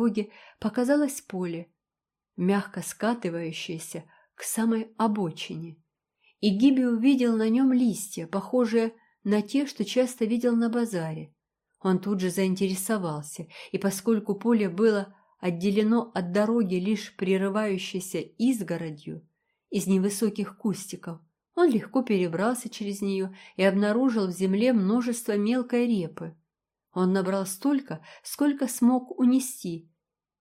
дороги показалось поле, мягко скатывающееся к самой обочине. И Гиби увидел на нем листья, похожие на те, что часто видел на базаре. Он тут же заинтересовался, и поскольку поле было отделено от дороги лишь прерывающейся изгородью из невысоких кустиков, он легко перебрался через нее и обнаружил в земле множество мелкой репы. Он набрал столько, сколько смог унести,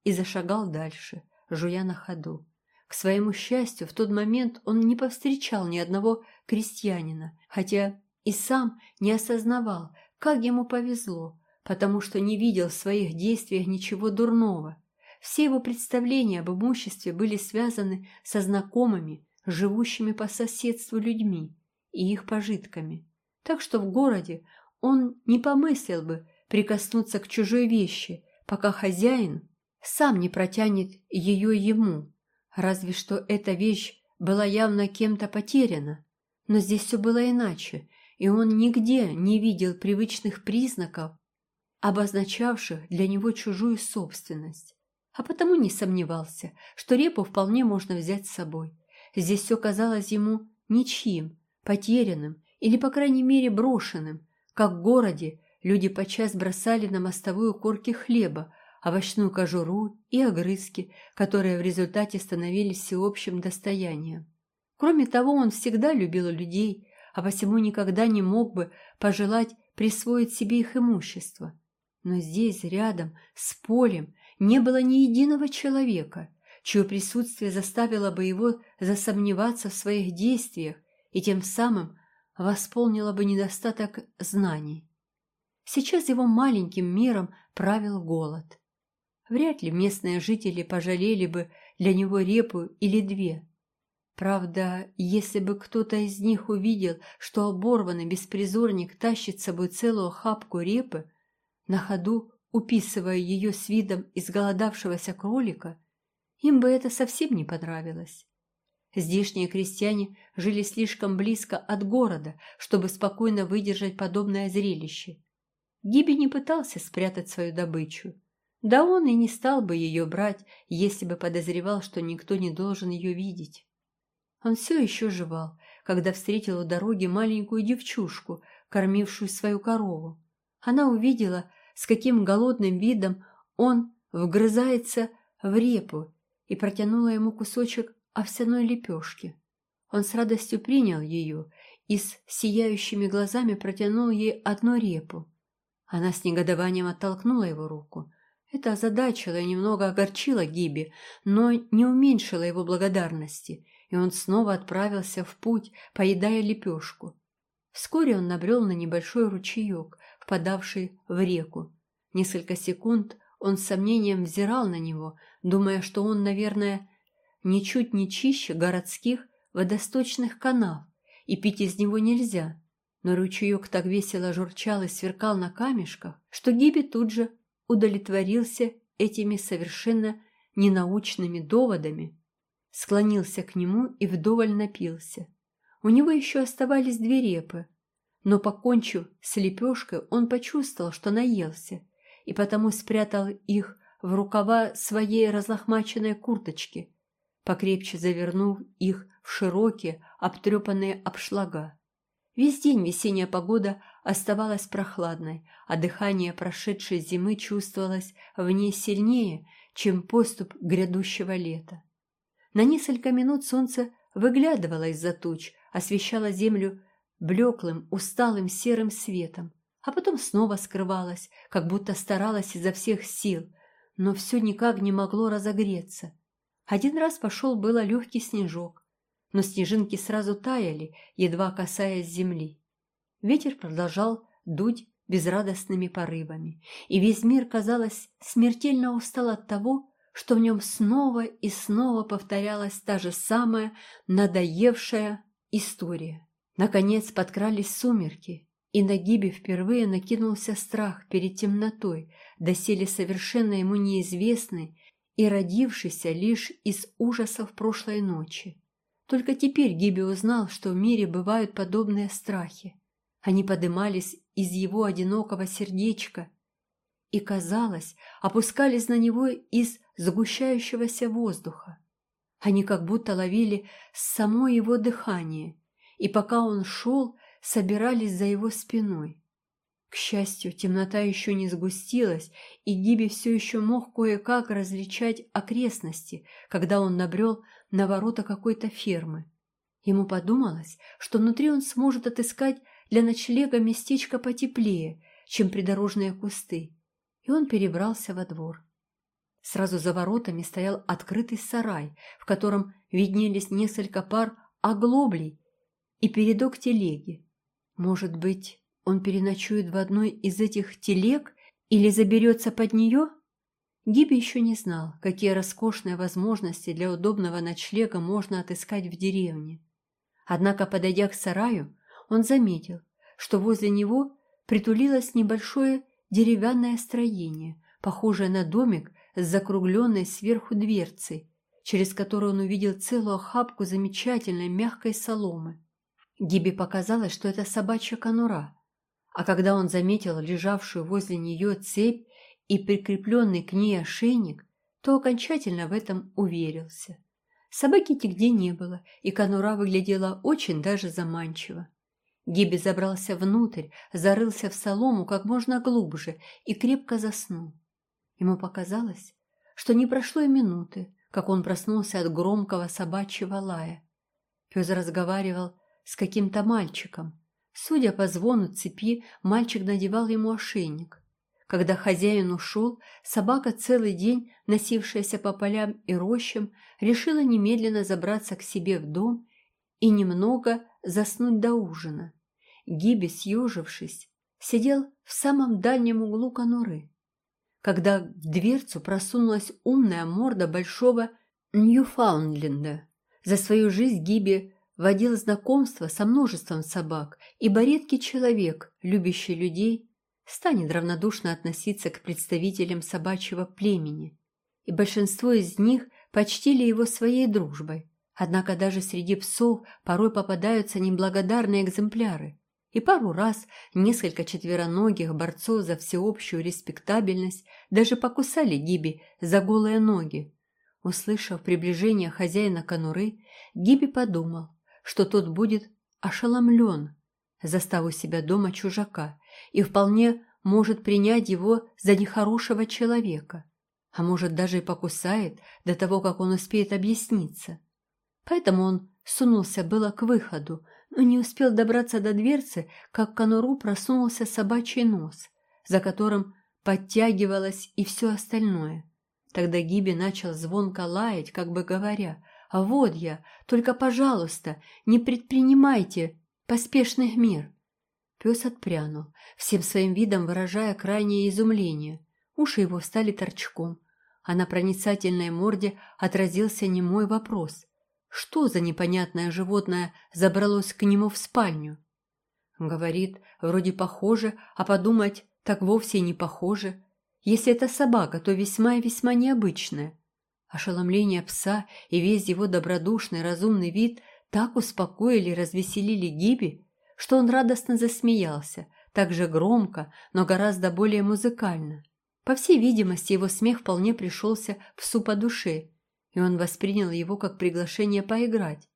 и зашагал дальше, жуя на ходу. К своему счастью, в тот момент он не повстречал ни одного крестьянина, хотя и сам не осознавал, как ему повезло, потому что не видел в своих действиях ничего дурного. Все его представления об имуществе были связаны со знакомыми, живущими по соседству людьми и их пожитками. Так что в городе он не помыслил бы прикоснуться к чужой вещи, пока хозяин сам не протянет ее ему. Разве что эта вещь была явно кем-то потеряна. Но здесь все было иначе, и он нигде не видел привычных признаков, обозначавших для него чужую собственность. А потому не сомневался, что репу вполне можно взять с собой. Здесь все казалось ему ничьим, потерянным или, по крайней мере, брошенным, как в городе люди подчас бросали на мостовую корки хлеба, овощную кожуру и огрызки, которые в результате становились всеобщим достоянием. Кроме того, он всегда любил людей, а посему никогда не мог бы пожелать присвоить себе их имущество. Но здесь, рядом, с полем, не было ни единого человека, чье присутствие заставило бы его засомневаться в своих действиях и тем самым восполнило бы недостаток знаний. Сейчас его маленьким миром правил голод. Вряд ли местные жители пожалели бы для него репу или две. Правда, если бы кто-то из них увидел, что оборванный беспризорник тащит с собой целую хапку репы, на ходу уписывая ее с видом изголодавшегося кролика, им бы это совсем не понравилось. Здешние крестьяне жили слишком близко от города, чтобы спокойно выдержать подобное зрелище. Гиби не пытался спрятать свою добычу. Да он и не стал бы ее брать, если бы подозревал, что никто не должен ее видеть. Он все еще жевал, когда встретил у дороги маленькую девчушку, кормившую свою корову. Она увидела, с каким голодным видом он вгрызается в репу и протянула ему кусочек овсяной лепешки. Он с радостью принял ее и с сияющими глазами протянул ей одну репу. Она с негодованием оттолкнула его руку. Это озадачило и немного огорчило Гиби, но не уменьшило его благодарности, и он снова отправился в путь, поедая лепешку. Вскоре он набрел на небольшой ручеек, впадавший в реку. Несколько секунд он с сомнением взирал на него, думая, что он, наверное, ничуть не чище городских водосточных канав, и пить из него нельзя. Но ручеек так весело журчал и сверкал на камешках, что Гиби тут же удовлетворился этими совершенно ненаучными доводами, склонился к нему и вдоволь напился. У него еще оставались две репы, но, покончив с лепешкой, он почувствовал, что наелся, и потому спрятал их в рукава своей разлохмаченной курточки, покрепче завернув их в широкие, обтрепанные обшлага. Весь день весенняя погода оставалась прохладной, а дыхание прошедшей зимы чувствовалось в ней сильнее, чем поступ грядущего лета. На несколько минут солнце выглядывало из-за туч, освещало землю блеклым, усталым серым светом, а потом снова скрывалось, как будто старалось изо всех сил, но все никак не могло разогреться. Один раз пошел было легкий снежок, но снежинки сразу таяли, едва касаясь земли. Ветер продолжал дуть безрадостными порывами, и весь мир, казалось, смертельно устал от того, что в нем снова и снова повторялась та же самая надоевшая история. Наконец подкрались сумерки, и на Гибе впервые накинулся страх перед темнотой, доселе совершенно ему неизвестный и родившийся лишь из ужасов прошлой ночи. Только теперь Гиби узнал, что в мире бывают подобные страхи. Они подымались из его одинокого сердечка и, казалось, опускались на него из сгущающегося воздуха. Они как будто ловили само его дыхание, и пока он шел, собирались за его спиной. К счастью, темнота еще не сгустилась, и Гиби все еще мог кое-как различать окрестности, когда он набрел на ворота какой-то фермы. Ему подумалось, что внутри он сможет отыскать для ночлега местечко потеплее, чем придорожные кусты, и он перебрался во двор. Сразу за воротами стоял открытый сарай, в котором виднелись несколько пар оглоблей и передок телеги. Может быть, он переночует в одной из этих телег или заберется под нее? Гиби еще не знал, какие роскошные возможности для удобного ночлега можно отыскать в деревне. Однако, подойдя к сараю, он заметил, что возле него притулилось небольшое деревянное строение, похожее на домик с закругленной сверху дверцей, через которую он увидел целую охапку замечательной мягкой соломы. Гиби показалось, что это собачья конура, а когда он заметил лежавшую возле нее цепь и прикрепленный к ней ошейник, то окончательно в этом уверился. Собаки нигде не было, и конура выглядела очень даже заманчиво. Гиби забрался внутрь, зарылся в солому как можно глубже и крепко заснул. Ему показалось, что не прошло и минуты, как он проснулся от громкого собачьего лая. Пес разговаривал с каким-то мальчиком. Судя по звону цепи, мальчик надевал ему ошейник. Когда хозяин ушел, собака, целый день носившаяся по полям и рощам, решила немедленно забраться к себе в дом и немного заснуть до ужина. Гиби, съежившись, сидел в самом дальнем углу конуры. Когда в дверцу просунулась умная морда большого Ньюфаундленда. За свою жизнь Гиби водил знакомство со множеством собак, ибо редкий человек, любящий людей, станет равнодушно относиться к представителям собачьего племени, и большинство из них почтили его своей дружбой. Однако даже среди псов порой попадаются неблагодарные экземпляры, и пару раз несколько четвероногих борцов за всеобщую респектабельность даже покусали Гиби за голые ноги. Услышав приближение хозяина конуры, Гиби подумал, что тот будет ошеломлен, застав у себя дома чужака, и вполне может принять его за нехорошего человека, а может даже и покусает до того, как он успеет объясниться. Поэтому он сунулся было к выходу, но не успел добраться до дверцы, как к конуру просунулся собачий нос, за которым подтягивалось и все остальное. Тогда Гиби начал звонко лаять, как бы говоря, «А вот я, только, пожалуйста, не предпринимайте поспешных мер». Пес отпрянул, всем своим видом выражая крайнее изумление. Уши его стали торчком, а на проницательной морде отразился немой вопрос. Что за непонятное животное забралось к нему в спальню? Говорит, вроде похоже, а подумать, так вовсе не похоже. Если это собака, то весьма и весьма необычная. Ошеломление пса и весь его добродушный, разумный вид так успокоили и развеселили Гиби, что он радостно засмеялся, так же громко, но гораздо более музыкально. По всей видимости, его смех вполне пришелся псу по душе, и он воспринял его как приглашение поиграть.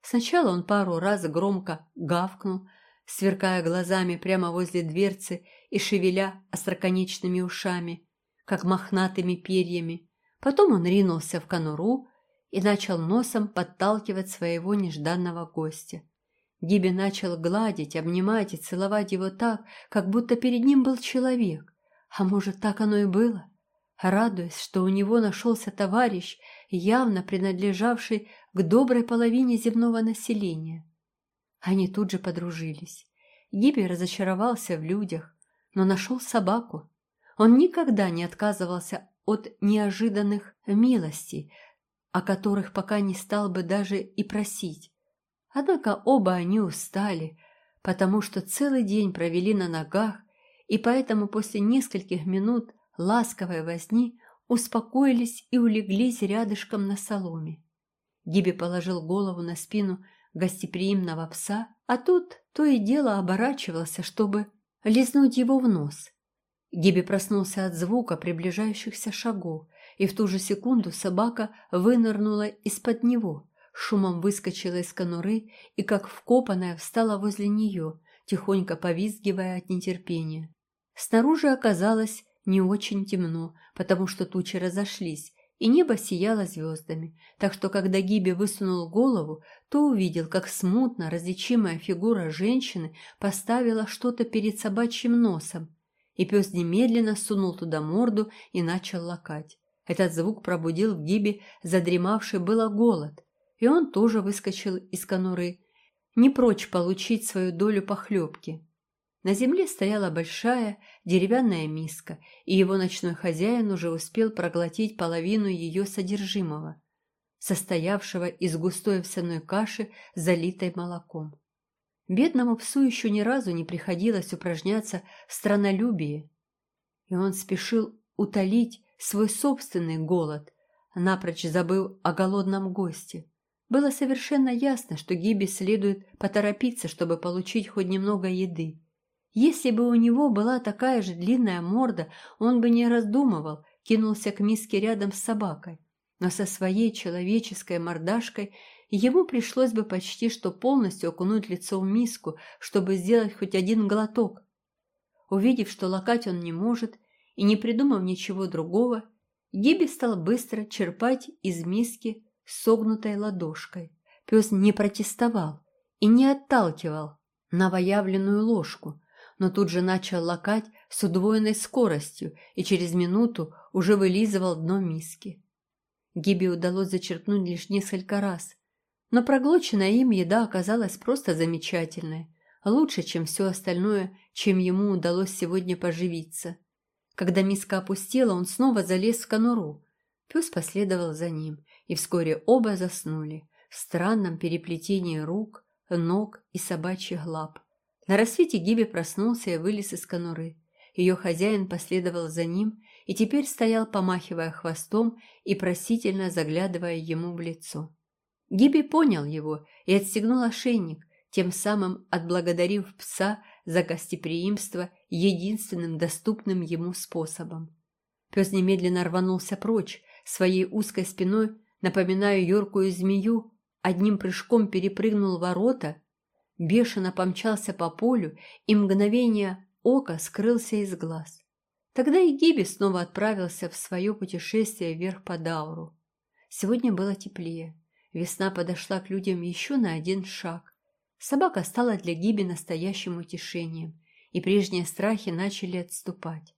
Сначала он пару раз громко гавкнул, сверкая глазами прямо возле дверцы и шевеля остроконечными ушами, как мохнатыми перьями. Потом он ринулся в конуру и начал носом подталкивать своего нежданного гостя. Гиби начал гладить, обнимать и целовать его так, как будто перед ним был человек. А может, так оно и было? Радуясь, что у него нашелся товарищ, явно принадлежавший к доброй половине земного населения. Они тут же подружились. Гиби разочаровался в людях, но нашел собаку. Он никогда не отказывался от неожиданных милостей, о которых пока не стал бы даже и просить. Однако оба они устали, потому что целый день провели на ногах, и поэтому после нескольких минут ласковой возни успокоились и улеглись рядышком на соломе. Гиби положил голову на спину гостеприимного пса, а тот то и дело оборачивался, чтобы лизнуть его в нос. Гиби проснулся от звука приближающихся шагов, и в ту же секунду собака вынырнула из-под него, шумом выскочила из конуры и, как вкопанная, встала возле нее, тихонько повизгивая от нетерпения. Снаружи оказалось не очень темно, потому что тучи разошлись, и небо сияло звездами, так что когда Гиби высунул голову, то увидел, как смутно различимая фигура женщины поставила что-то перед собачьим носом, и пес немедленно сунул туда морду и начал лакать. Этот звук пробудил в Гибе задремавший было голод, и он тоже выскочил из конуры, не прочь получить свою долю похлебки. На земле стояла большая деревянная миска, и его ночной хозяин уже успел проглотить половину ее содержимого, состоявшего из густой овсяной каши, залитой молоком. Бедному псу еще ни разу не приходилось упражняться в странолюбии, и он спешил утолить свой собственный голод, напрочь забыл о голодном госте. Было совершенно ясно, что Гиби следует поторопиться, чтобы получить хоть немного еды. Если бы у него была такая же длинная морда, он бы не раздумывал, кинулся к миске рядом с собакой. Но со своей человеческой мордашкой Ему пришлось бы почти что полностью окунуть лицо в миску, чтобы сделать хоть один глоток. Увидев, что лакать он не может, и не придумав ничего другого, Гиби стал быстро черпать из миски согнутой ладошкой. Пес не протестовал и не отталкивал новоявленную ложку, но тут же начал лакать с удвоенной скоростью и через минуту уже вылизывал дно миски. Гиби удалось зачерпнуть лишь несколько раз, но проглоченная им еда оказалась просто замечательной, лучше, чем все остальное, чем ему удалось сегодня поживиться. Когда миска опустела, он снова залез в конуру. Пес последовал за ним, и вскоре оба заснули в странном переплетении рук, ног и собачьих лап. На рассвете Гиби проснулся и вылез из конуры. Ее хозяин последовал за ним и теперь стоял, помахивая хвостом и просительно заглядывая ему в лицо. Гиби понял его и отстегнул ошейник, тем самым отблагодарив пса за гостеприимство единственным доступным ему способом. Пес немедленно рванулся прочь, своей узкой спиной, напоминая юркую змею, одним прыжком перепрыгнул ворота, бешено помчался по полю и мгновение ока скрылся из глаз. Тогда и Гиби снова отправился в свое путешествие вверх по Дауру. Сегодня было теплее. Весна подошла к людям еще на один шаг. Собака стала для Гиби настоящим утешением, и прежние страхи начали отступать.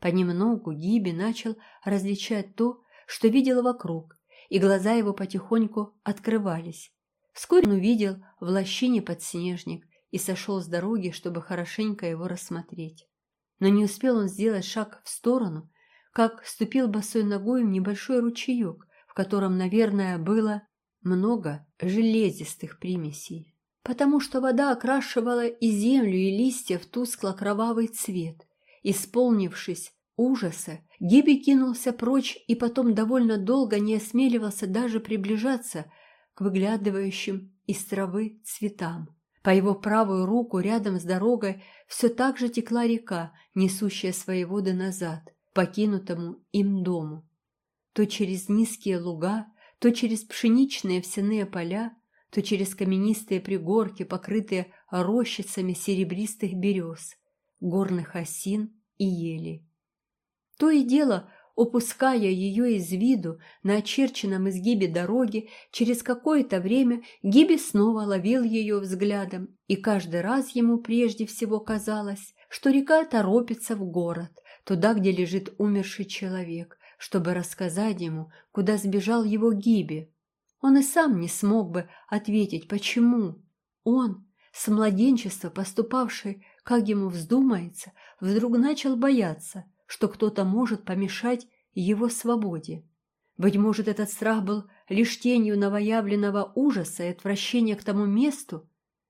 Понемногу Гиби начал различать то, что видел вокруг, и глаза его потихоньку открывались. Вскоре он увидел в лощине подснежник и сошел с дороги, чтобы хорошенько его рассмотреть. Но не успел он сделать шаг в сторону, как ступил босой ногой в небольшой ручеек, в котором, наверное, было много железистых примесей, потому что вода окрашивала и землю, и листья в тускло-кровавый цвет. Исполнившись ужаса, Гиби кинулся прочь и потом довольно долго не осмеливался даже приближаться к выглядывающим из травы цветам. По его правую руку рядом с дорогой все так же текла река, несущая свои воды назад, покинутому им дому. То через низкие луга, то через пшеничные овсяные поля, то через каменистые пригорки, покрытые рощицами серебристых берез, горных осин и ели. То и дело, упуская ее из виду на очерченном изгибе дороги, через какое-то время Гиби снова ловил ее взглядом, и каждый раз ему прежде всего казалось, что река торопится в город, туда, где лежит умерший человек, чтобы рассказать ему, куда сбежал его Гиби. Он и сам не смог бы ответить, почему. Он, с младенчества поступавший, как ему вздумается, вдруг начал бояться, что кто-то может помешать его свободе. Быть может, этот страх был лишь тенью новоявленного ужаса и отвращения к тому месту,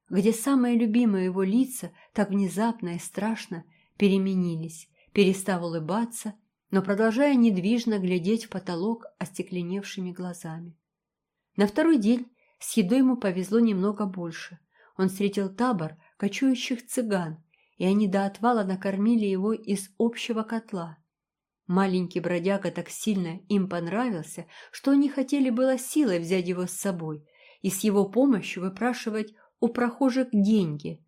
где самые любимые его лица так внезапно и страшно переменились, перестав улыбаться но продолжая недвижно глядеть в потолок остекленевшими глазами. На второй день с едой ему повезло немного больше. Он встретил табор кочующих цыган и они до отвала накормили его из общего котла. Маленький бродяга так сильно им понравился, что они хотели было силой взять его с собой и с его помощью выпрашивать у прохожих деньги.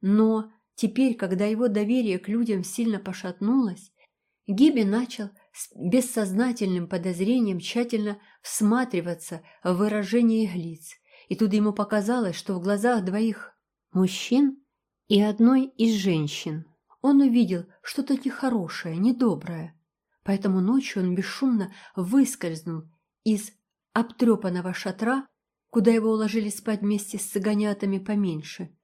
Но теперь, когда его доверие к людям сильно пошатнулось, Гиби начал с бессознательным подозрением тщательно всматриваться в выражение их лиц, и тут ему показалось, что в глазах двоих мужчин и одной из женщин он увидел что-то нехорошее, недоброе. Поэтому ночью он бесшумно выскользнул из обтрепанного шатра, куда его уложили спать вместе с цыганятами поменьше.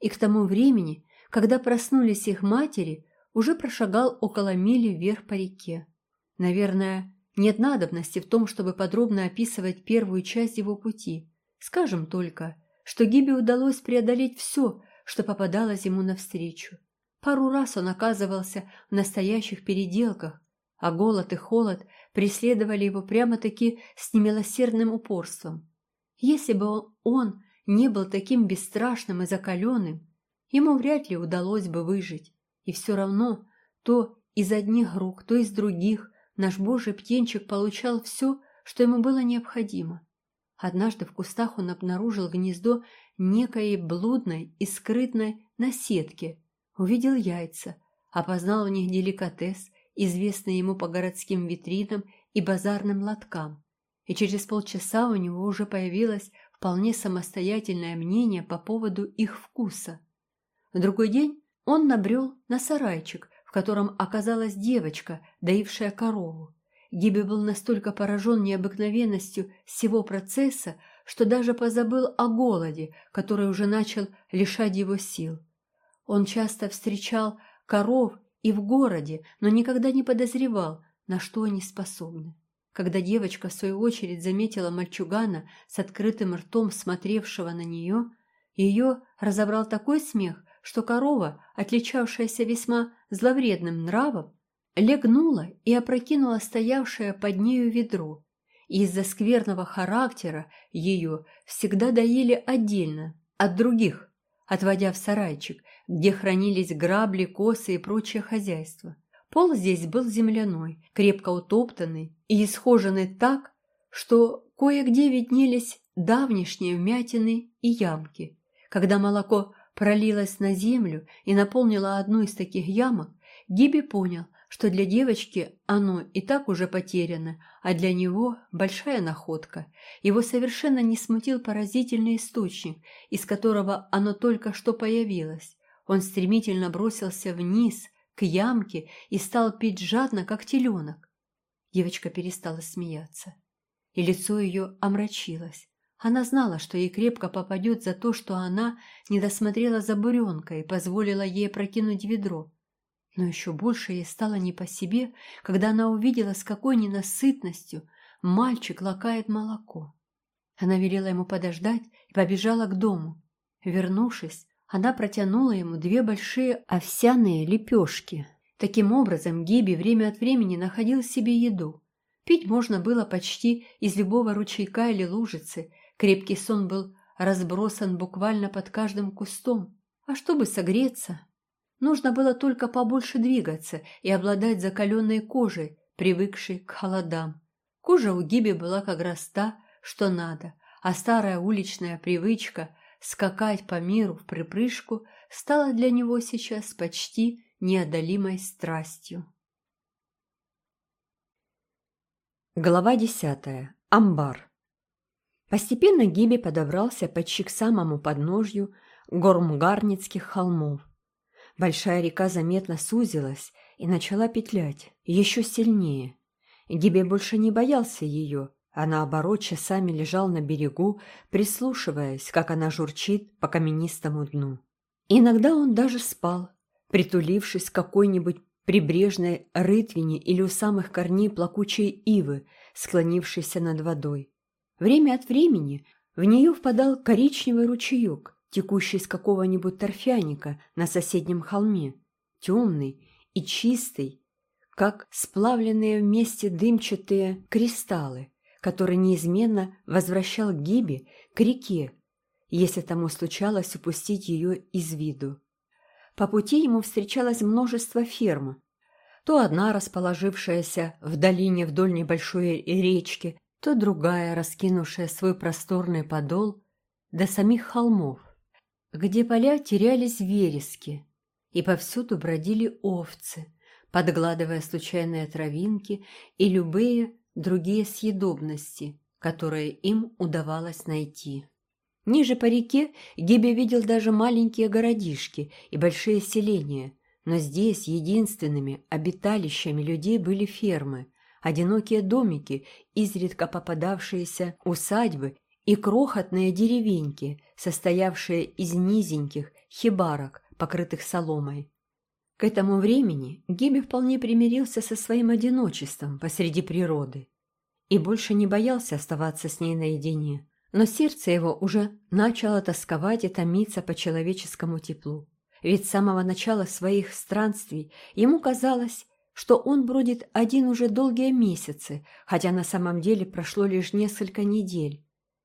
И к тому времени, когда проснулись их матери, уже прошагал около мили вверх по реке. Наверное, нет надобности в том, чтобы подробно описывать первую часть его пути. Скажем только, что Гибе удалось преодолеть все, что попадалось ему навстречу. Пару раз он оказывался в настоящих переделках, а голод и холод преследовали его прямо-таки с немилосердным упорством. Если бы он не был таким бесстрашным и закаленным, ему вряд ли удалось бы выжить. И все равно то из одних рук, то из других наш божий птенчик получал все, что ему было необходимо. Однажды в кустах он обнаружил гнездо некой блудной и скрытной наседки, увидел яйца, опознал в них деликатес, известный ему по городским витринам и базарным лоткам, и через полчаса у него уже появилось вполне самостоятельное мнение по поводу их вкуса. В другой день он набрел на сарайчик, в котором оказалась девочка, доившая корову. Гиби был настолько поражен необыкновенностью всего процесса, что даже позабыл о голоде, который уже начал лишать его сил. Он часто встречал коров и в городе, но никогда не подозревал, на что они способны. Когда девочка, в свою очередь, заметила мальчугана с открытым ртом, смотревшего на нее, ее разобрал такой смех, что корова, отличавшаяся весьма зловредным нравом, легнула и опрокинула стоявшее под нею ведро. Из-за скверного характера ее всегда доели отдельно от других, отводя в сарайчик, где хранились грабли, косы и прочее хозяйство. Пол здесь был земляной, крепко утоптанный и исхоженный так, что кое-где виднелись давнишние вмятины и ямки. Когда молоко пролилось на землю и наполнило одну из таких ямок, Гиби понял, что для девочки оно и так уже потеряно, а для него большая находка. Его совершенно не смутил поразительный источник, из которого оно только что появилось. Он стремительно бросился вниз, к ямке, и стал пить жадно, как теленок. Девочка перестала смеяться, и лицо ее омрачилось. Она знала, что ей крепко попадет за то, что она не досмотрела за буренкой и позволила ей прокинуть ведро. Но еще больше ей стало не по себе, когда она увидела, с какой ненасытностью мальчик лакает молоко. Она велела ему подождать и побежала к дому. Вернувшись, она протянула ему две большие овсяные лепешки. Таким образом, Гиби время от времени находил себе еду. Пить можно было почти из любого ручейка или лужицы. Крепкий сон был разбросан буквально под каждым кустом. А чтобы согреться, Нужно было только побольше двигаться и обладать закаленной кожей, привыкшей к холодам. Кожа у Гиби была как раз та, что надо, а старая уличная привычка скакать по миру в припрыжку стала для него сейчас почти неодолимой страстью. Глава десятая. Амбар. Постепенно Гиби подобрался почти к самому подножью Гормгарницких холмов. Большая река заметно сузилась и начала петлять, еще сильнее. Гибе больше не боялся ее, а наоборот часами лежал на берегу, прислушиваясь, как она журчит по каменистому дну. Иногда он даже спал, притулившись к какой-нибудь прибрежной рытвине или у самых корней плакучей ивы, склонившейся над водой. Время от времени в нее впадал коричневый ручеек, текущий из какого-нибудь торфяника на соседнем холме, темный и чистый, как сплавленные вместе дымчатые кристаллы, который неизменно возвращал Гиби к реке, если тому случалось упустить ее из виду. по пути ему встречалось множество ферм. То одна, расположившаяся в долине вдоль небольшой речки, то другая, раскинувшая свой просторный подол до самих холмов, где поля терялись верески, и повсюду бродили овцы, подгладывая случайные травинки и любые другие съедобности, которые им удавалось найти. Ниже по реке Гиби видел даже маленькие городишки и большие селения, но здесь единственными обиталищами людей были фермы, одинокие домики, изредка попадавшиеся усадьбы и крохотные деревеньки, состоявшие из низеньких хибарок, покрытых соломой. К этому времени Гиби вполне примирился со своим одиночеством посреди природы и больше не боялся оставаться с ней наедине но сердце его уже начало тосковать и томиться по человеческому теплу. Ведь с самого начала своих странствий ему казалось, что он бродит один уже долгие месяцы, хотя на самом деле прошло лишь несколько недель.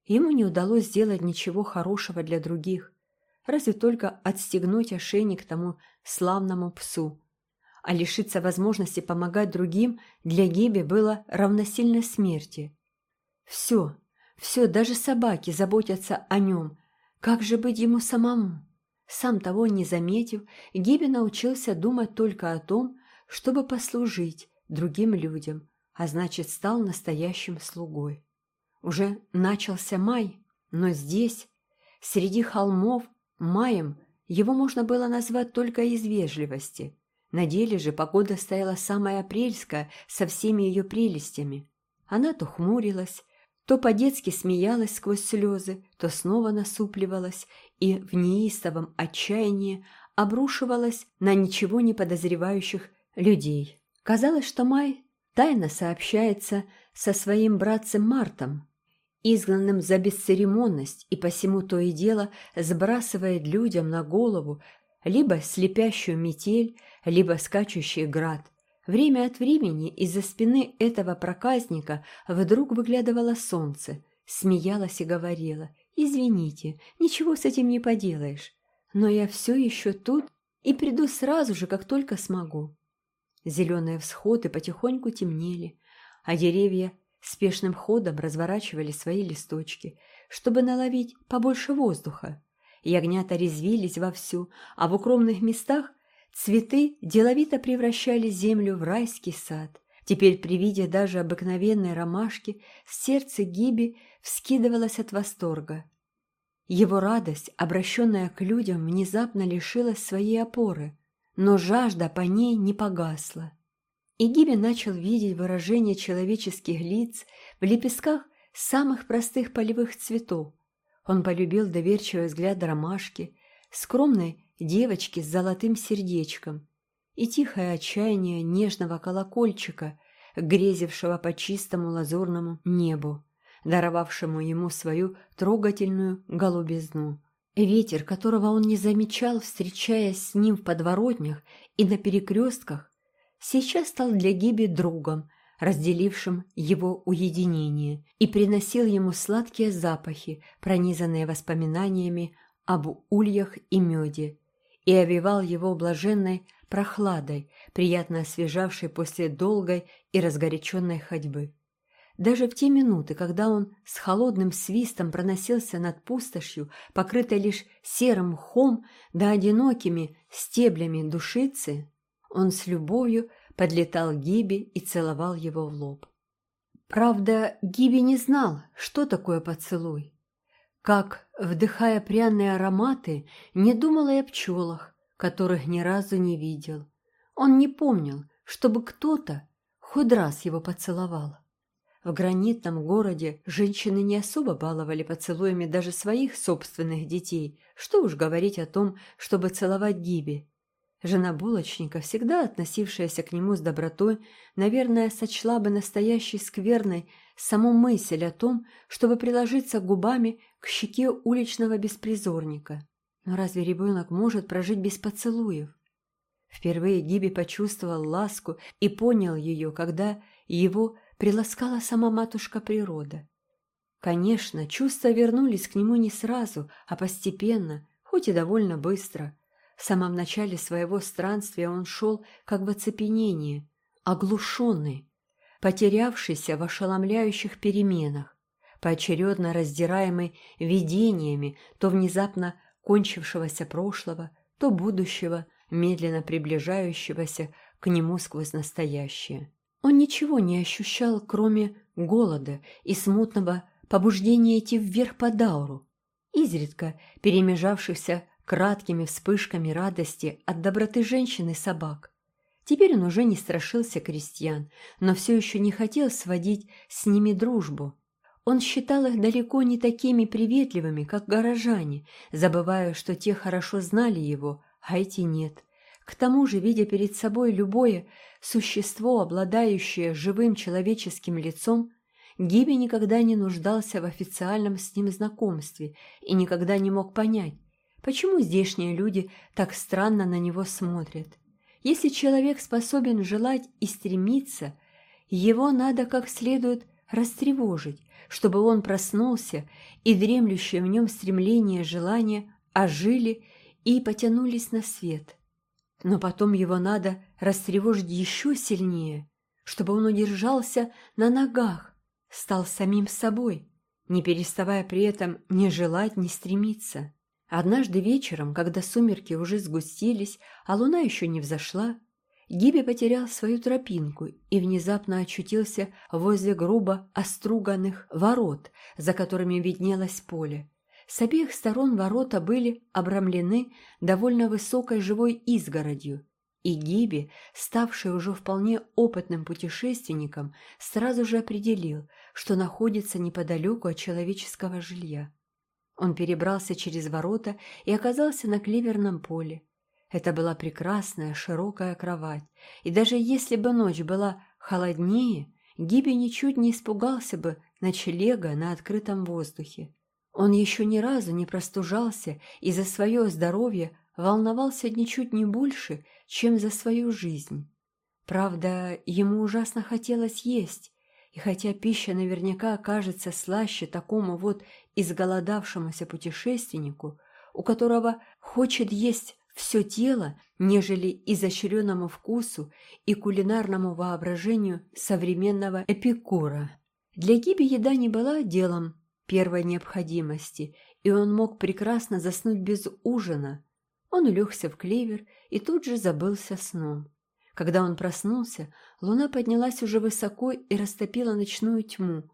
Ему не удалось сделать ничего хорошего для других, разве только отстегнуть ошейник тому славному псу. А лишиться возможности помогать другим для Гиби было равносильно смерти. Все, все, даже собаки заботятся о нем. Как же быть ему самому? Сам того не заметив, Гиби научился думать только о том, чтобы послужить другим людям, а значит, стал настоящим слугой. Уже начался май, но здесь, среди холмов, маем его можно было назвать только из вежливости. На деле же погода стояла самая апрельская со всеми ее прелестями. Она то хмурилась, то по-детски смеялась сквозь слезы, то снова насупливалась и в неистовом отчаянии обрушивалась на ничего не подозревающих людей. Казалось, что Май тайно сообщается со своим братцем Мартом, изгнанным за бесцеремонность и посему то и дело сбрасывает людям на голову либо слепящую метель, либо скачущий град – Время от времени из-за спины этого проказника вдруг выглядывало солнце, смеялась и говорила, «Извините, ничего с этим не поделаешь, но я все еще тут и приду сразу же, как только смогу». Зеленые всходы потихоньку темнели, а деревья спешным ходом разворачивали свои листочки, чтобы наловить побольше воздуха. Ягнята резвились вовсю, а в укромных местах Цветы деловито превращали землю в райский сад. Теперь при виде даже обыкновенной ромашки сердце Гиби вскидывалось от восторга. Его радость, обращенная к людям, внезапно лишилась своей опоры, но жажда по ней не погасла. И Гиби начал видеть выражение человеческих лиц в лепестках самых простых полевых цветов. Он полюбил доверчивый взгляд ромашки, скромной девочки с золотым сердечком и тихое отчаяние нежного колокольчика, грезившего по чистому лазурному небу, даровавшему ему свою трогательную голубизну. Ветер, которого он не замечал, встречаясь с ним в подворотнях и на перекрестках, сейчас стал для Гиби другом, разделившим его уединение, и приносил ему сладкие запахи, пронизанные воспоминаниями об ульях и меде, и овивал его блаженной прохладой, приятно освежавшей после долгой и разгоряченной ходьбы. Даже в те минуты, когда он с холодным свистом проносился над пустошью, покрытой лишь серым мхом да одинокими стеблями душицы, он с любовью подлетал Гиби и целовал его в лоб. Правда, Гиби не знал, что такое поцелуй как, вдыхая пряные ароматы, не думал и о пчелах, которых ни разу не видел. Он не помнил, чтобы кто-то хоть раз его поцеловал. В гранитном городе женщины не особо баловали поцелуями даже своих собственных детей, что уж говорить о том, чтобы целовать Гиби. Жена булочника, всегда относившаяся к нему с добротой, наверное, сочла бы настоящей скверной саму мысль о том, чтобы приложиться губами к щеке уличного беспризорника. Но разве ребенок может прожить без поцелуев? Впервые Гиби почувствовал ласку и понял ее, когда его приласкала сама матушка природа. Конечно, чувства вернулись к нему не сразу, а постепенно, хоть и довольно быстро. В самом начале своего странствия он шел как в оцепенении, оглушенный, потерявшийся в ошеломляющих переменах, поочередно раздираемый видениями то внезапно кончившегося прошлого, то будущего, медленно приближающегося к нему сквозь настоящее. Он ничего не ощущал, кроме голода и смутного побуждения идти вверх по Дауру, изредка перемежавшихся краткими вспышками радости от доброты женщин и собак. Теперь он уже не страшился крестьян, но все еще не хотел сводить с ними дружбу. Он считал их далеко не такими приветливыми, как горожане, забывая, что те хорошо знали его, а эти нет. К тому же, видя перед собой любое существо, обладающее живым человеческим лицом, Гиби никогда не нуждался в официальном с ним знакомстве и никогда не мог понять, почему здешние люди так странно на него смотрят. Если человек способен желать и стремиться, его надо как следует растревожить, чтобы он проснулся, и дремлющее в нем стремление желания ожили и потянулись на свет. Но потом его надо растревожить еще сильнее, чтобы он удержался на ногах, стал самим собой, не переставая при этом ни желать, ни стремиться. Однажды вечером, когда сумерки уже сгустились, а луна еще не взошла, Гиби потерял свою тропинку и внезапно очутился возле грубо оструганных ворот, за которыми виднелось поле. С обеих сторон ворота были обрамлены довольно высокой живой изгородью, и Гиби, ставший уже вполне опытным путешественником, сразу же определил, что находится неподалеку от человеческого жилья. Он перебрался через ворота и оказался на клеверном поле. Это была прекрасная широкая кровать, и даже если бы ночь была холоднее, Гиби ничуть не испугался бы ночлега на открытом воздухе. Он еще ни разу не простужался и за свое здоровье волновался ничуть не больше, чем за свою жизнь. Правда, ему ужасно хотелось есть, и хотя пища наверняка окажется слаще такому вот изголодавшемуся путешественнику, у которого хочет есть все тело, нежели изощренному вкусу и кулинарному воображению современного эпикура. Для Гиби еда не была делом первой необходимости, и он мог прекрасно заснуть без ужина. Он улегся в клевер и тут же забылся сном. Когда он проснулся, луна поднялась уже высоко и растопила ночную тьму,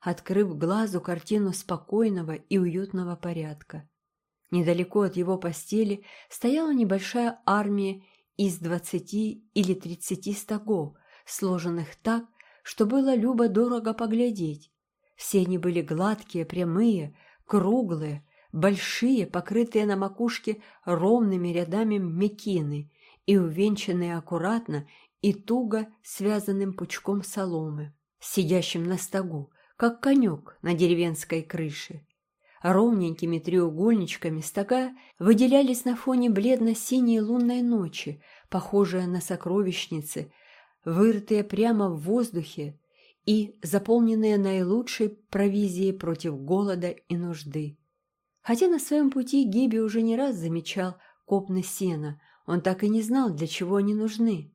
открыв глазу картину спокойного и уютного порядка. Недалеко от его постели стояла небольшая армия из двадцати или тридцати стогов, сложенных так, что было любо-дорого поглядеть. Все они были гладкие, прямые, круглые, большие, покрытые на макушке ровными рядами мекины и увенчанные аккуратно и туго связанным пучком соломы, сидящим на стогу, как конек на деревенской крыше. Ровненькими треугольничками стога выделялись на фоне бледно-синей лунной ночи, похожие на сокровищницы, вырытые прямо в воздухе и заполненные наилучшей провизией против голода и нужды. Хотя на своем пути Гиби уже не раз замечал копны сена, он так и не знал, для чего они нужны.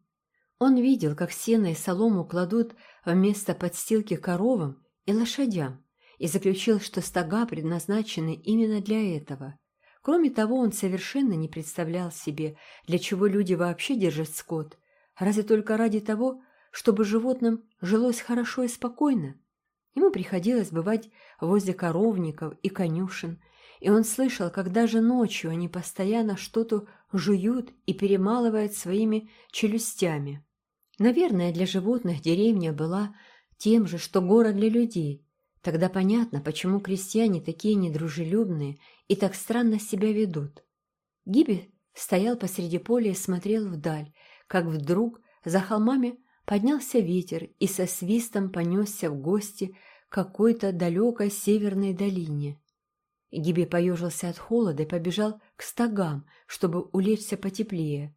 Он видел, как сено и солому кладут вместо подстилки коровам и лошадям, и заключил, что стога предназначены именно для этого. Кроме того, он совершенно не представлял себе, для чего люди вообще держат скот, разве только ради того, чтобы животным жилось хорошо и спокойно. Ему приходилось бывать возле коровников и конюшен, и он слышал, как даже ночью они постоянно что-то жуют и перемалывают своими челюстями. Наверное, для животных деревня была тем же, что город для людей, Тогда понятно, почему крестьяне такие недружелюбные и так странно себя ведут. Гиби стоял посреди поля и смотрел вдаль, как вдруг за холмами поднялся ветер и со свистом понесся в гости какой-то далекой северной долине. Гиби поежился от холода и побежал к стогам, чтобы улечься потеплее.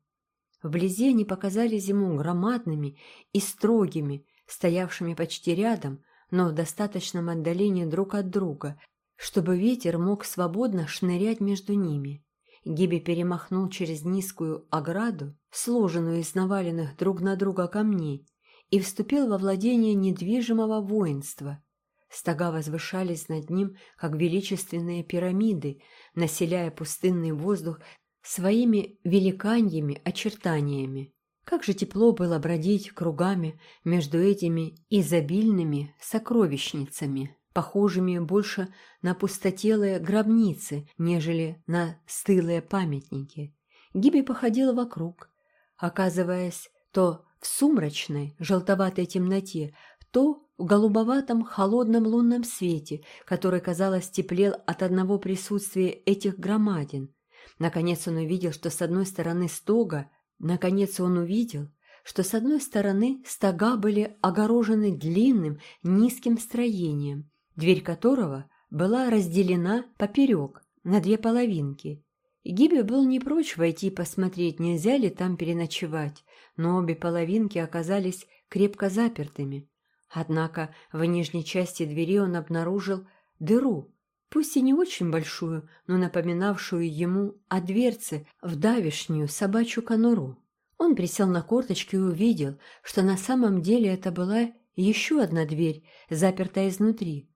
Вблизи они показались ему громадными и строгими, стоявшими почти рядом, но в достаточном отдалении друг от друга, чтобы ветер мог свободно шнырять между ними. Гиби перемахнул через низкую ограду, сложенную из наваленных друг на друга камней, и вступил во владение недвижимого воинства. Стога возвышались над ним, как величественные пирамиды, населяя пустынный воздух своими великаньями очертаниями. Как же тепло было бродить кругами между этими изобильными сокровищницами, похожими больше на пустотелые гробницы, нежели на стылые памятники. Гиби походила вокруг, оказываясь то в сумрачной, желтоватой темноте, то в голубоватом холодном лунном свете, который, казалось, теплел от одного присутствия этих громадин. Наконец он увидел, что с одной стороны стога Наконец он увидел, что с одной стороны стога были огорожены длинным низким строением, дверь которого была разделена поперек на две половинки. Гиби был не прочь войти посмотреть, нельзя ли там переночевать, но обе половинки оказались крепко запертыми. Однако в нижней части двери он обнаружил дыру, пусть и не очень большую, но напоминавшую ему о дверце в давишнюю собачью конуру. Он присел на корточки и увидел, что на самом деле это была еще одна дверь, запертая изнутри.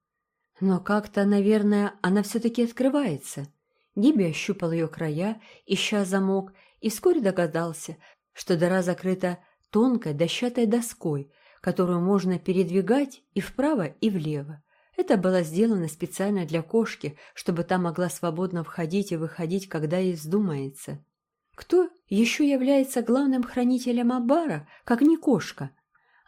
Но как-то, наверное, она все-таки открывается. Гиби ощупал ее края, ища замок, и вскоре догадался, что дыра закрыта тонкой дощатой доской, которую можно передвигать и вправо, и влево. Это было сделано специально для кошки, чтобы та могла свободно входить и выходить, когда ей вздумается. Кто еще является главным хранителем Абара, как не кошка?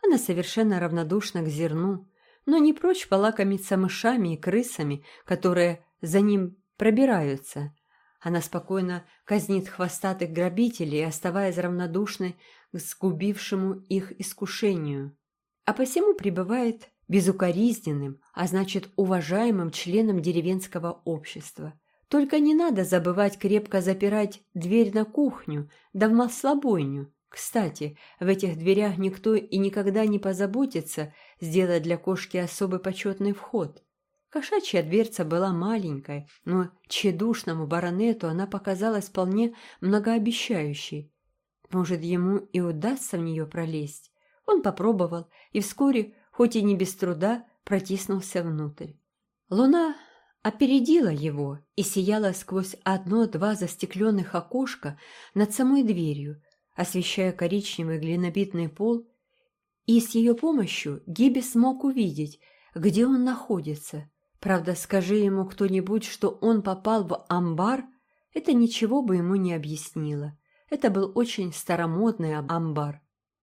Она совершенно равнодушна к зерну, но не прочь полакомиться мышами и крысами, которые за ним пробираются. Она спокойно казнит хвостатых грабителей, оставаясь равнодушной к сгубившему их искушению. А посему пребывает безукоризненным, а значит уважаемым членом деревенского общества. Только не надо забывать крепко запирать дверь на кухню, да в маслобойню. Кстати, в этих дверях никто и никогда не позаботится сделать для кошки особый почетный вход. Кошачья дверца была маленькой, но тщедушному баронету она показалась вполне многообещающей. Может, ему и удастся в нее пролезть. Он попробовал, и вскоре хоть и не без труда, протиснулся внутрь. Луна опередила его и сияла сквозь одно-два застекленных окошка над самой дверью, освещая коричневый глинобитный пол, и с ее помощью Гиби смог увидеть, где он находится. Правда, скажи ему кто-нибудь, что он попал в амбар, это ничего бы ему не объяснило. Это был очень старомодный амбар.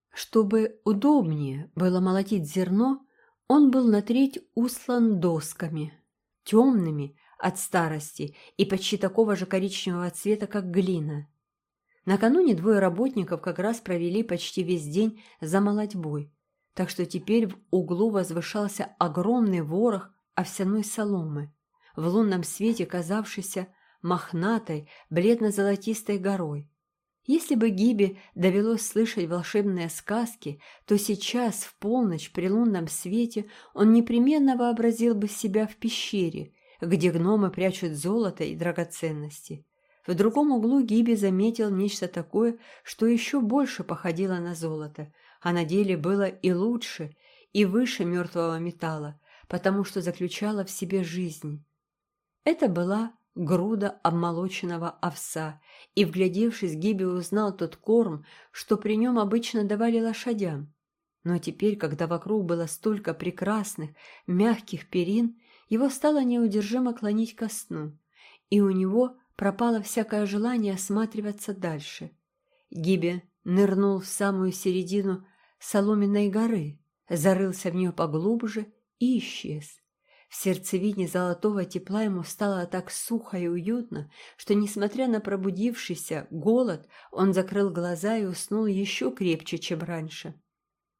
Чтобы удобнее было молотить зерно, он был на треть услан досками, темными от старости и почти такого же коричневого цвета, как глина. Накануне двое работников как раз провели почти весь день за молотьбой, так что теперь в углу возвышался огромный ворох овсяной соломы, в лунном свете казавшийся мохнатой, бледно-золотистой горой. Если бы Гибе довелось слышать волшебные сказки, то сейчас, в полночь, при лунном свете, он непременно вообразил бы себя в пещере, где гномы прячут золото и драгоценности. В другом углу Гиби заметил нечто такое, что еще больше походило на золото, а на деле было и лучше, и выше мертвого металла, потому что заключало в себе жизнь. Это была груда обмолоченного овса, и, вглядевшись, Гиби узнал тот корм, что при нем обычно давали лошадям. Но теперь, когда вокруг было столько прекрасных, мягких перин, его стало неудержимо клонить ко сну, и у него пропало всякое желание осматриваться дальше. Гиби нырнул в самую середину соломенной горы, зарылся в нее поглубже и исчез. В сердцевине золотого тепла ему стало так сухо и уютно, что, несмотря на пробудившийся голод, он закрыл глаза и уснул еще крепче, чем раньше.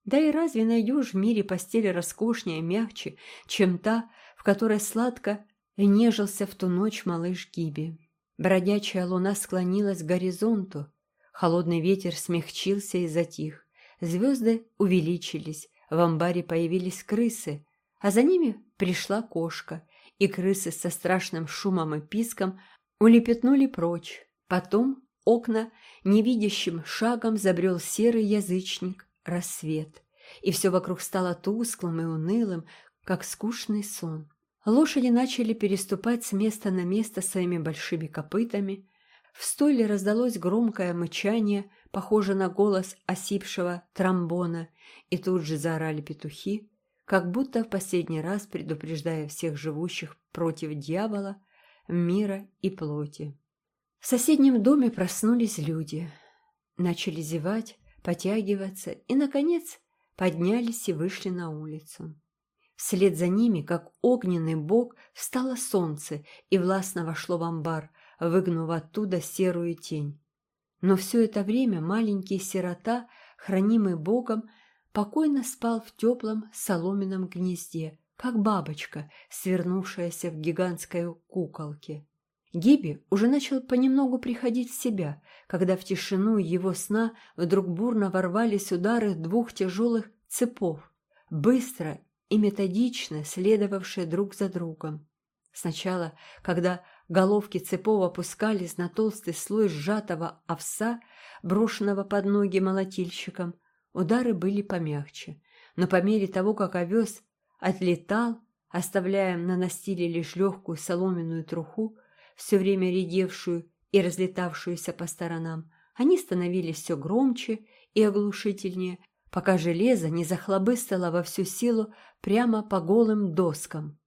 Да и разве найдешь в мире постели роскошнее и мягче, чем та, в которой сладко нежился в ту ночь малыш Гиби? Бродячая луна склонилась к горизонту, холодный ветер смягчился и затих, звезды увеличились, в амбаре появились крысы, а за ними пришла кошка, и крысы со страшным шумом и писком улепетнули прочь, Потом окна невидящим шагом забрел серый язычник, рассвет, и все вокруг стало тусклым и унылым, как скучный сон. Лошади начали переступать с места на место своими большими копытами. В стойле раздалось громкое мычание, похожее на голос осипшего тромбона, и тут же заорали петухи, как будто в последний раз предупреждая всех живущих против дьявола, мира и плоти. В соседнем доме проснулись люди, начали зевать, потягиваться и, наконец, поднялись и вышли на улицу. Вслед за ними, как огненный бог, встало солнце и властно вошло в амбар, выгнув оттуда серую тень. Но все это время маленький сирота, хранимый богом, покойно спал в теплом соломенном гнезде, как бабочка, свернувшаяся в гигантской куколке. Гиби уже начал понемногу приходить в себя, когда в тишину его сна вдруг бурно ворвались удары двух тяжелых цепов, быстро и методично следовавшие друг за другом. Сначала, когда головки цепов опускались на толстый слой сжатого овса, брошенного под ноги молотильщиком, удары были помягче, но по мере того, как овес отлетал, оставляя на настиле лишь легкую соломенную труху, все время редевшую и разлетавшуюся по сторонам, они становились все громче и оглушительнее, пока железо не захлобыстало во всю силу прямо по голым доскам.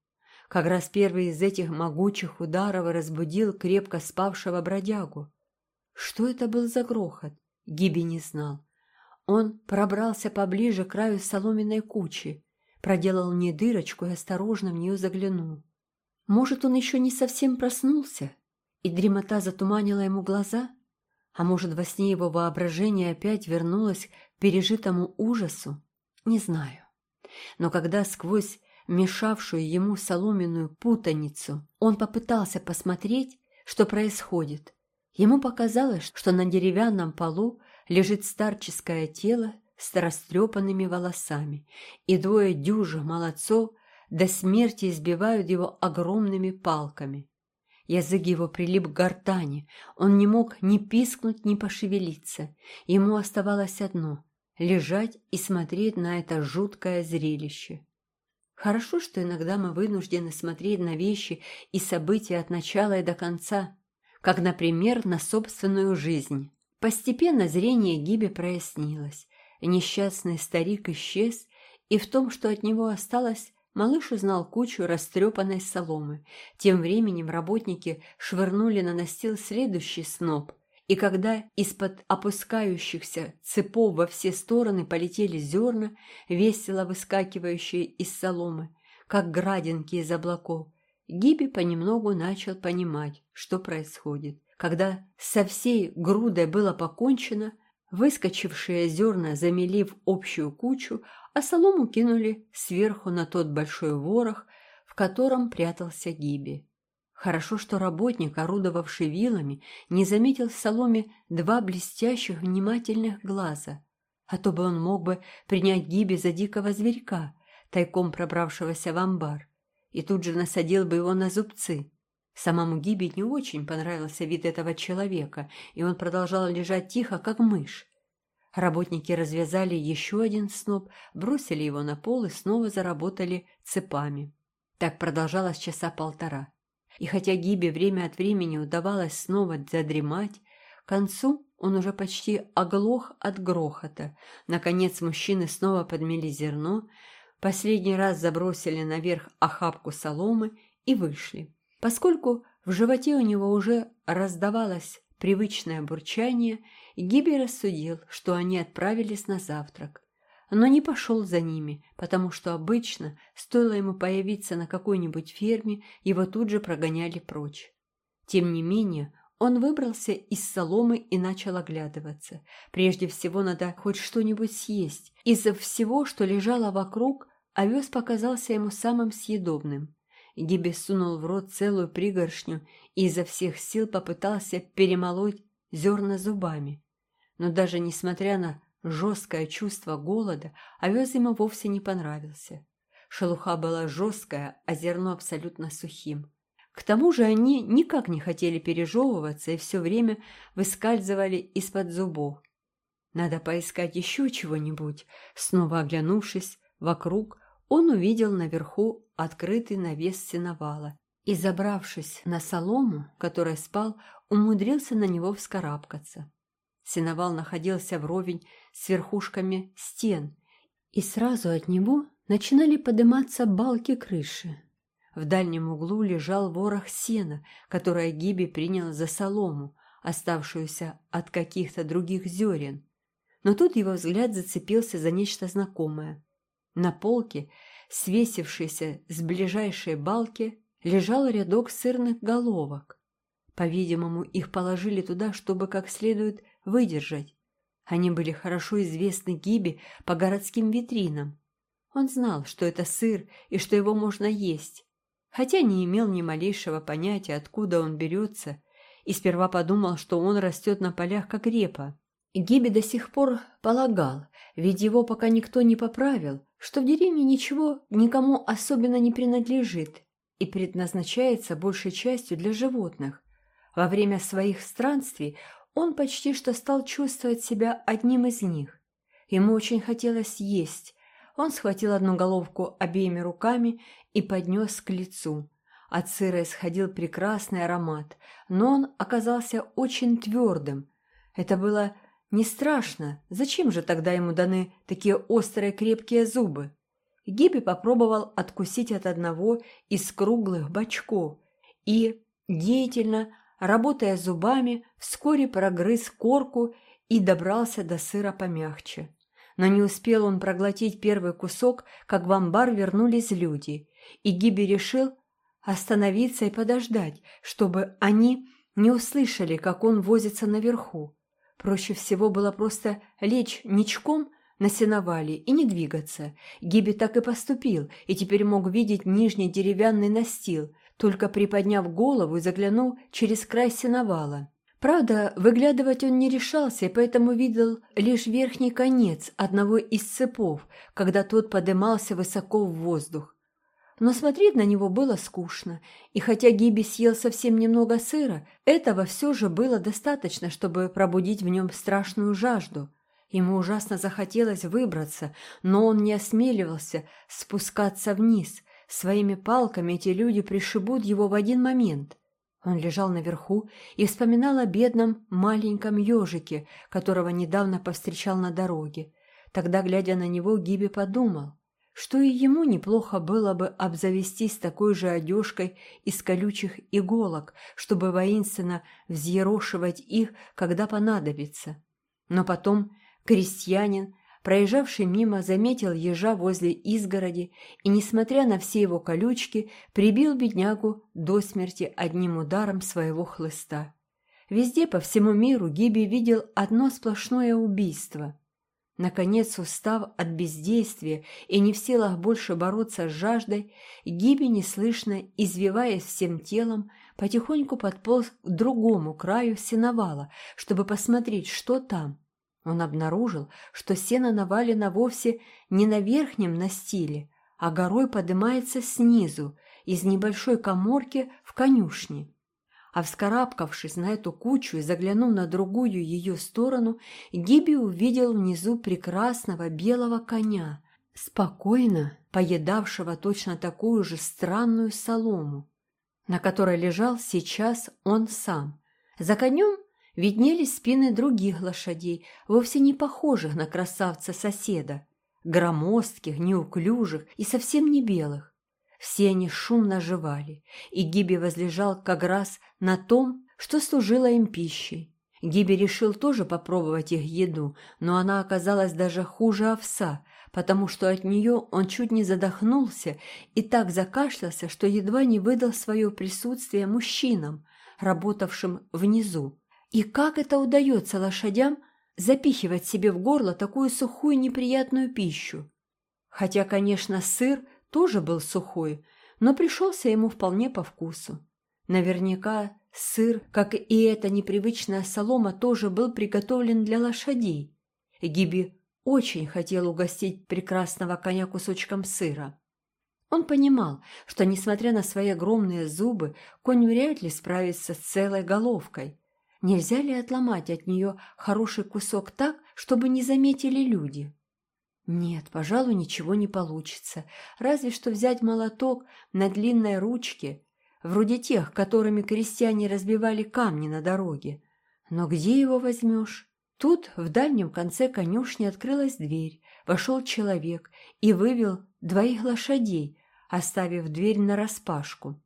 Как раз первый из этих могучих ударов разбудил крепко спавшего бродягу. Что это был за грохот? Гиби не знал. Он пробрался поближе к краю соломенной кучи, проделал мне дырочку и осторожно в нее заглянул. Может, он еще не совсем проснулся, и дремота затуманила ему глаза? А может, во сне его воображение опять вернулось пережитому ужасу? Не знаю. Но когда сквозь мешавшую ему соломенную путаницу он попытался посмотреть, что происходит, ему показалось, что на деревянном полу лежит старческое тело с растрепанными волосами, и двое дюжих молодцов до смерти избивают его огромными палками. Язык его прилип к гортани, он не мог ни пискнуть, ни пошевелиться. Ему оставалось одно — лежать и смотреть на это жуткое зрелище. Хорошо, что иногда мы вынуждены смотреть на вещи и события от начала и до конца, как, например, на собственную жизнь. Постепенно зрение Гиби прояснилось, несчастный старик исчез, и в том, что от него осталось, Малыш узнал кучу растрепанной соломы. Тем временем работники швырнули на настил следующий сноп, и когда из-под опускающихся цепов во все стороны полетели зерна, весело выскакивающие из соломы, как градинки из облаков, Гиби понемногу начал понимать, что происходит. Когда со всей грудой было покончено, выскочившие зерна замели в общую кучу, а солому кинули сверху на тот большой ворох, в котором прятался Гиби. Хорошо, что работник, орудовавший вилами, не заметил в соломе два блестящих внимательных глаза, а то бы он мог бы принять Гиби за дикого зверька, тайком пробравшегося в амбар, и тут же насадил бы его на зубцы. Самому Гиби не очень понравился вид этого человека, и он продолжал лежать тихо, как мышь. Работники развязали еще один сноп, бросили его на пол и снова заработали цепами. Так продолжалось часа полтора. И хотя Гибе время от времени удавалось снова задремать, к концу он уже почти оглох от грохота. Наконец мужчины снова подмели зерно, последний раз забросили наверх охапку соломы и вышли. Поскольку в животе у него уже раздавалось привычное бурчание, Гиби рассудил, что они отправились на завтрак. Но не пошел за ними, потому что обычно, стоило ему появиться на какой-нибудь ферме, его тут же прогоняли прочь. Тем не менее, он выбрался из соломы и начал оглядываться. Прежде всего надо хоть что-нибудь съесть. Из-за всего, что лежало вокруг, овес показался ему самым съедобным. Гиби сунул в рот целую пригоршню и изо всех сил попытался перемолоть зерна зубами. Но даже несмотря на жесткое чувство голода, овес ему вовсе не понравился. Шелуха была жесткая, а зерно абсолютно сухим. К тому же они никак не хотели пережевываться и все время выскальзывали из-под зубов. Надо поискать еще чего-нибудь. Снова оглянувшись вокруг, он увидел наверху открытый навес сеновала и, забравшись на солому, которой спал, умудрился на него вскарабкаться. Сеновал находился вровень с верхушками стен, и сразу от него начинали подниматься балки крыши. В дальнем углу лежал ворох сена, которое Гиби принял за солому, оставшуюся от каких-то других зерен. Но тут его взгляд зацепился за нечто знакомое. На полке, свесившейся с ближайшей балки, лежал рядок сырных головок. По-видимому, их положили туда, чтобы как следует выдержать. Они были хорошо известны Гиби по городским витринам. Он знал, что это сыр и что его можно есть, хотя не имел ни малейшего понятия, откуда он берется, и сперва подумал, что он растет на полях, как репа. Гиби до сих пор полагал, ведь его пока никто не поправил, что в деревне ничего никому особенно не принадлежит и предназначается большей частью для животных. Во время своих странствий он почти что стал чувствовать себя одним из них. Ему очень хотелось есть. Он схватил одну головку обеими руками и поднес к лицу. От сыра исходил прекрасный аромат, но он оказался очень твердым. Это было не страшно. Зачем же тогда ему даны такие острые крепкие зубы? Гиби попробовал откусить от одного из круглых бочков и, деятельно, работая зубами, вскоре прогрыз корку и добрался до сыра помягче. Но не успел он проглотить первый кусок, как в амбар вернулись люди, и Гиби решил остановиться и подождать, чтобы они не услышали, как он возится наверху. Проще всего было просто лечь ничком на сеновале и не двигаться. Гиби так и поступил, и теперь мог видеть нижний деревянный настил, только приподняв голову и заглянул через край сеновала. Правда, выглядывать он не решался, и поэтому видел лишь верхний конец одного из цепов, когда тот подымался высоко в воздух но смотреть на него было скучно, и хотя Гиби съел совсем немного сыра, этого все же было достаточно, чтобы пробудить в нем страшную жажду. Ему ужасно захотелось выбраться, но он не осмеливался спускаться вниз. Своими палками эти люди пришибут его в один момент. Он лежал наверху и вспоминал о бедном маленьком ежике, которого недавно повстречал на дороге. Тогда, глядя на него, Гиби подумал, что и ему неплохо было бы обзавестись такой же одежкой из колючих иголок, чтобы воинственно взъерошивать их, когда понадобится. Но потом крестьянин, проезжавший мимо, заметил ежа возле изгороди и, несмотря на все его колючки, прибил беднягу до смерти одним ударом своего хлыста. Везде по всему миру Гиби видел одно сплошное убийство. Наконец, устав от бездействия и не в силах больше бороться с жаждой, Гиби неслышно, извиваясь всем телом, потихоньку подполз к другому краю сеновала, чтобы посмотреть, что там. Он обнаружил, что сено навалено вовсе не на верхнем настиле, а горой поднимается снизу, из небольшой коморки в конюшне а вскарабкавшись на эту кучу и заглянув на другую ее сторону, Гиби увидел внизу прекрасного белого коня, спокойно поедавшего точно такую же странную солому, на которой лежал сейчас он сам. За конем виднелись спины других лошадей, вовсе не похожих на красавца-соседа, громоздких, неуклюжих и совсем не белых. Все они шумно жевали, и Гиби возлежал как раз на том, что служило им пищей. Гиби решил тоже попробовать их еду, но она оказалась даже хуже овса, потому что от нее он чуть не задохнулся и так закашлялся, что едва не выдал свое присутствие мужчинам, работавшим внизу. И как это удается лошадям запихивать себе в горло такую сухую неприятную пищу? Хотя, конечно, сыр тоже был сухой, но пришелся ему вполне по вкусу. Наверняка сыр, как и эта непривычная солома, тоже был приготовлен для лошадей. Гиби очень хотел угостить прекрасного коня кусочком сыра. Он понимал, что, несмотря на свои огромные зубы, конь вряд ли справится с целой головкой. Нельзя ли отломать от нее хороший кусок так, чтобы не заметили люди? Нет, пожалуй, ничего не получится, разве что взять молоток на длинной ручке, вроде тех, которыми крестьяне разбивали камни на дороге. Но где его возьмешь? Тут в дальнем конце конюшни открылась дверь, вошел человек и вывел двоих лошадей, оставив дверь нараспашку.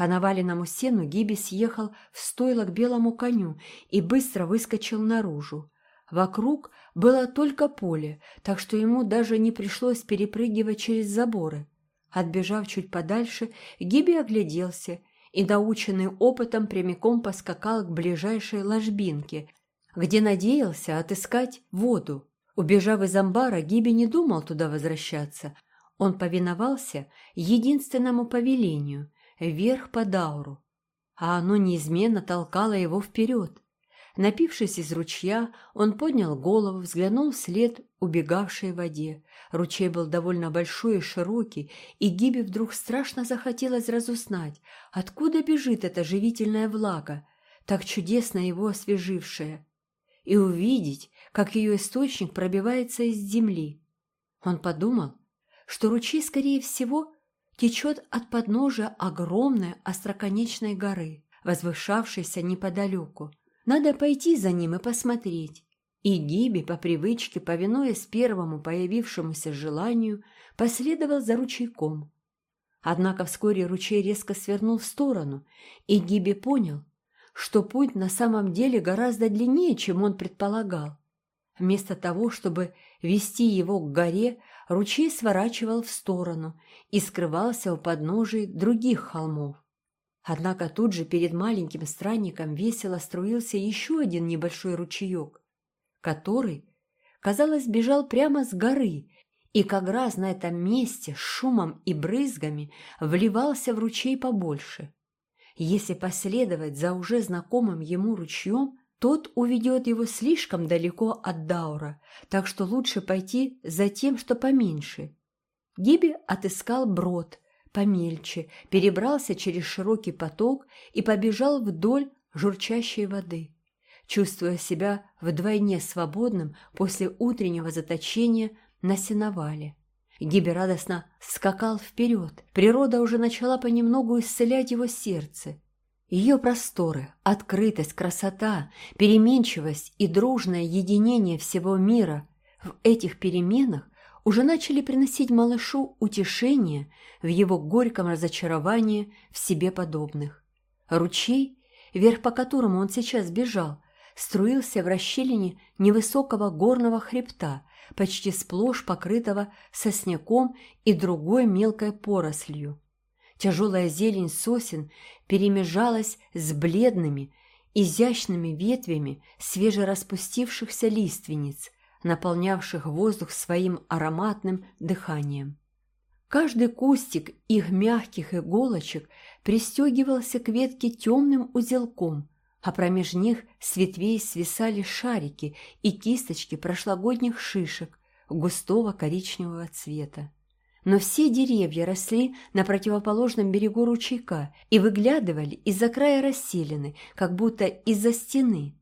По наваленному сену Гиби съехал в стойло к белому коню и быстро выскочил наружу. Вокруг было только поле, так что ему даже не пришлось перепрыгивать через заборы. Отбежав чуть подальше, Гиби огляделся и, наученный опытом, прямиком поскакал к ближайшей ложбинке, где надеялся отыскать воду. Убежав из амбара, Гиби не думал туда возвращаться. Он повиновался единственному повелению – вверх по Дауру, а оно неизменно толкало его вперед. Напившись из ручья, он поднял голову, взглянул вслед убегавшей воде. Ручей был довольно большой и широкий, и Гибе вдруг страшно захотелось разузнать, откуда бежит эта живительная влага, так чудесно его освежившая, и увидеть, как ее источник пробивается из земли. Он подумал, что ручей, скорее всего, течет от подножия огромной остроконечной горы, возвышавшейся неподалеку. Надо пойти за ним и посмотреть. И Гиби, по привычке, повинуясь первому появившемуся желанию, последовал за ручейком. Однако вскоре ручей резко свернул в сторону, и Гиби понял, что путь на самом деле гораздо длиннее, чем он предполагал. Вместо того, чтобы вести его к горе, ручей сворачивал в сторону и скрывался у подножий других холмов. Однако тут же перед маленьким странником весело струился еще один небольшой ручеек, который, казалось, бежал прямо с горы и как раз на этом месте с шумом и брызгами вливался в ручей побольше. Если последовать за уже знакомым ему ручьем, тот уведет его слишком далеко от Даура, так что лучше пойти за тем, что поменьше. Гиби отыскал брод, помельче, перебрался через широкий поток и побежал вдоль журчащей воды, чувствуя себя вдвойне свободным после утреннего заточения на сеновале. Гиби радостно скакал вперед. Природа уже начала понемногу исцелять его сердце. Ее просторы, открытость, красота, переменчивость и дружное единение всего мира в этих переменах уже начали приносить малышу утешение в его горьком разочаровании в себе подобных. Ручей, вверх по которому он сейчас бежал, струился в расщелине невысокого горного хребта, почти сплошь покрытого сосняком и другой мелкой порослью. Тяжелая зелень сосен перемежалась с бледными, изящными ветвями свежераспустившихся лиственниц, наполнявших воздух своим ароматным дыханием. Каждый кустик их мягких иголочек пристегивался к ветке темным узелком, а промеж них с ветвей свисали шарики и кисточки прошлогодних шишек густого коричневого цвета. Но все деревья росли на противоположном берегу ручейка и выглядывали из-за края расселены, как будто из-за стены.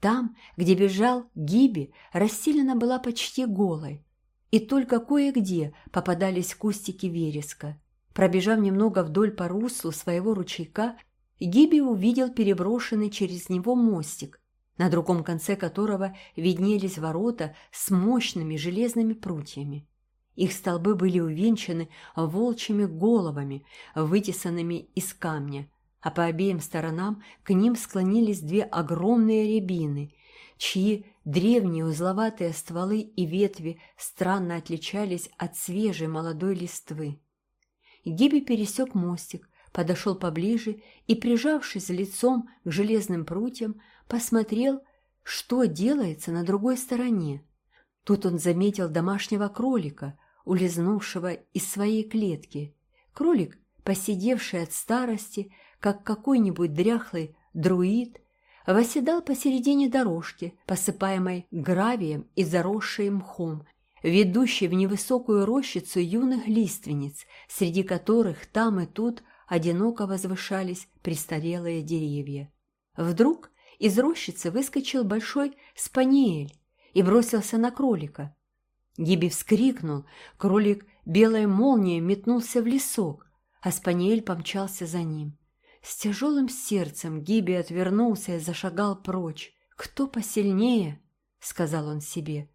Там, где бежал Гиби, расселена была почти голой, и только кое-где попадались кустики вереска. Пробежав немного вдоль по руслу своего ручейка, Гиби увидел переброшенный через него мостик, на другом конце которого виднелись ворота с мощными железными прутьями. Их столбы были увенчаны волчьими головами, вытесанными из камня, а по обеим сторонам к ним склонились две огромные рябины, чьи древние узловатые стволы и ветви странно отличались от свежей молодой листвы. Гиби пересек мостик, подошел поближе и, прижавшись лицом к железным прутьям, посмотрел, что делается на другой стороне. Тут он заметил домашнего кролика, улизнувшего из своей клетки. Кролик, посидевший от старости, как какой-нибудь дряхлый друид, восседал посередине дорожки, посыпаемой гравием и заросшей мхом, ведущей в невысокую рощицу юных лиственниц, среди которых там и тут одиноко возвышались престарелые деревья. Вдруг из рощицы выскочил большой спаниель и бросился на кролика. Гиби вскрикнул, кролик белой молнией метнулся в лесок, а спаниель помчался за ним. С тяжелым сердцем Гиби отвернулся и зашагал прочь. «Кто посильнее?» — сказал он себе.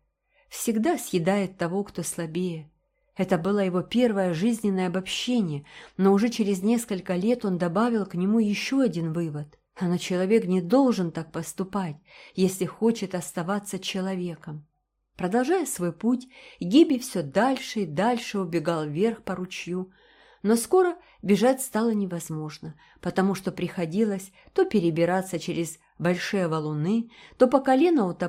«Всегда съедает того, кто слабее». Это было его первое жизненное обобщение, но уже через несколько лет он добавил к нему еще один вывод. Но человек не должен так поступать, если хочет оставаться человеком. Продолжая свой путь, Гиби все дальше и дальше убегал вверх по ручью, но скоро бежать стало невозможно, потому что приходилось то перебираться через большие валуны, то по колено утопать